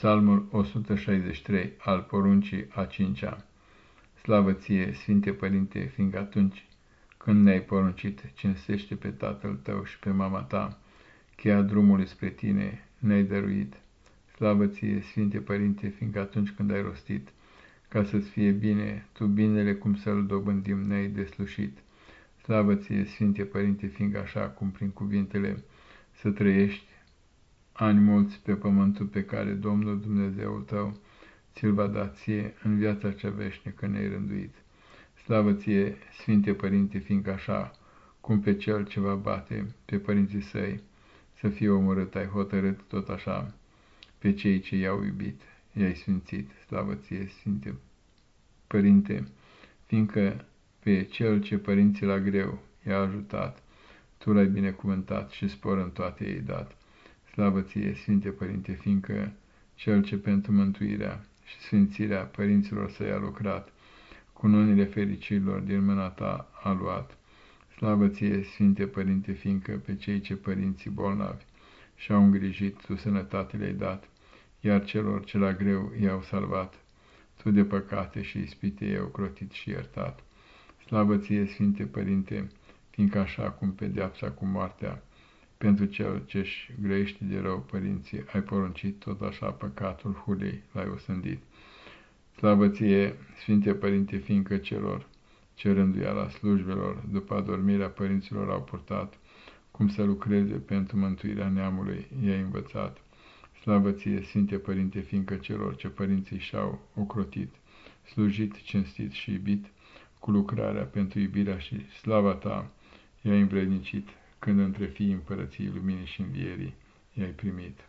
Psalmul 163 al poruncii a cincea. Slavă ție, Sfinte Părinte, fiindcă atunci când ne-ai poruncit, cinstește pe tatăl tău și pe mama ta, cheia drumului spre tine ne-ai dăruit. Slavă ție, Sfinte Părinte, fiindcă atunci când ai rostit, ca să-ți fie bine, tu binele cum să-l dobândim ne-ai deslușit. Slavă ție, Sfinte Părinte, fiindcă așa cum prin cuvintele să trăiești, ani mulți pe pământul pe care Domnul Dumnezeul tău ți-l va da ție în viața cea veșnică ne-ai rânduit. Slavă ție, Sfinte Părinte, fiindcă așa, cum pe cel ce va bate pe părinții săi, să fie omorât, ai hotărât tot așa, pe cei ce i-au iubit, i-ai sfințit. Slavă ție, Sfinte Părinte, fiindcă pe cel ce părinții la greu i-a ajutat, tu l-ai binecuvântat și spor în toate ei dat. Slavă ție, Sfinte Părinte, fiindcă cel ce pentru mântuirea și sfințirea părinților să i-a lucrat, cu nunile fericirilor din mâna ta a luat. Slavă ție, Sfinte Părinte, fiindcă pe cei ce părinții bolnavi și-au îngrijit, tu sănătate le-ai dat, iar celor ce la greu i-au salvat, tu de păcate și ispite i-au crotit și iertat. Slavă ție, Sfinte Părinte, fiindcă așa cum pedeapsa cu moartea, pentru cel ce-și grăiește de rău părinții, ai poruncit tot așa păcatul hulei, l-ai osândit. Slavă ție, Sfinte Părinte, fiindcă celor ce rânduia la slujbelor după adormirea părinților au purtat, cum să lucreze pentru mântuirea neamului, i-ai învățat. Slavă ție, Sfinte Părinte, fiindcă celor ce părinții și-au ocrotit, slujit, cinstit și iubit, cu lucrarea pentru iubirea și slava ta, i-ai învrednicit când între fii împărăției luminii și învierii i-ai primit.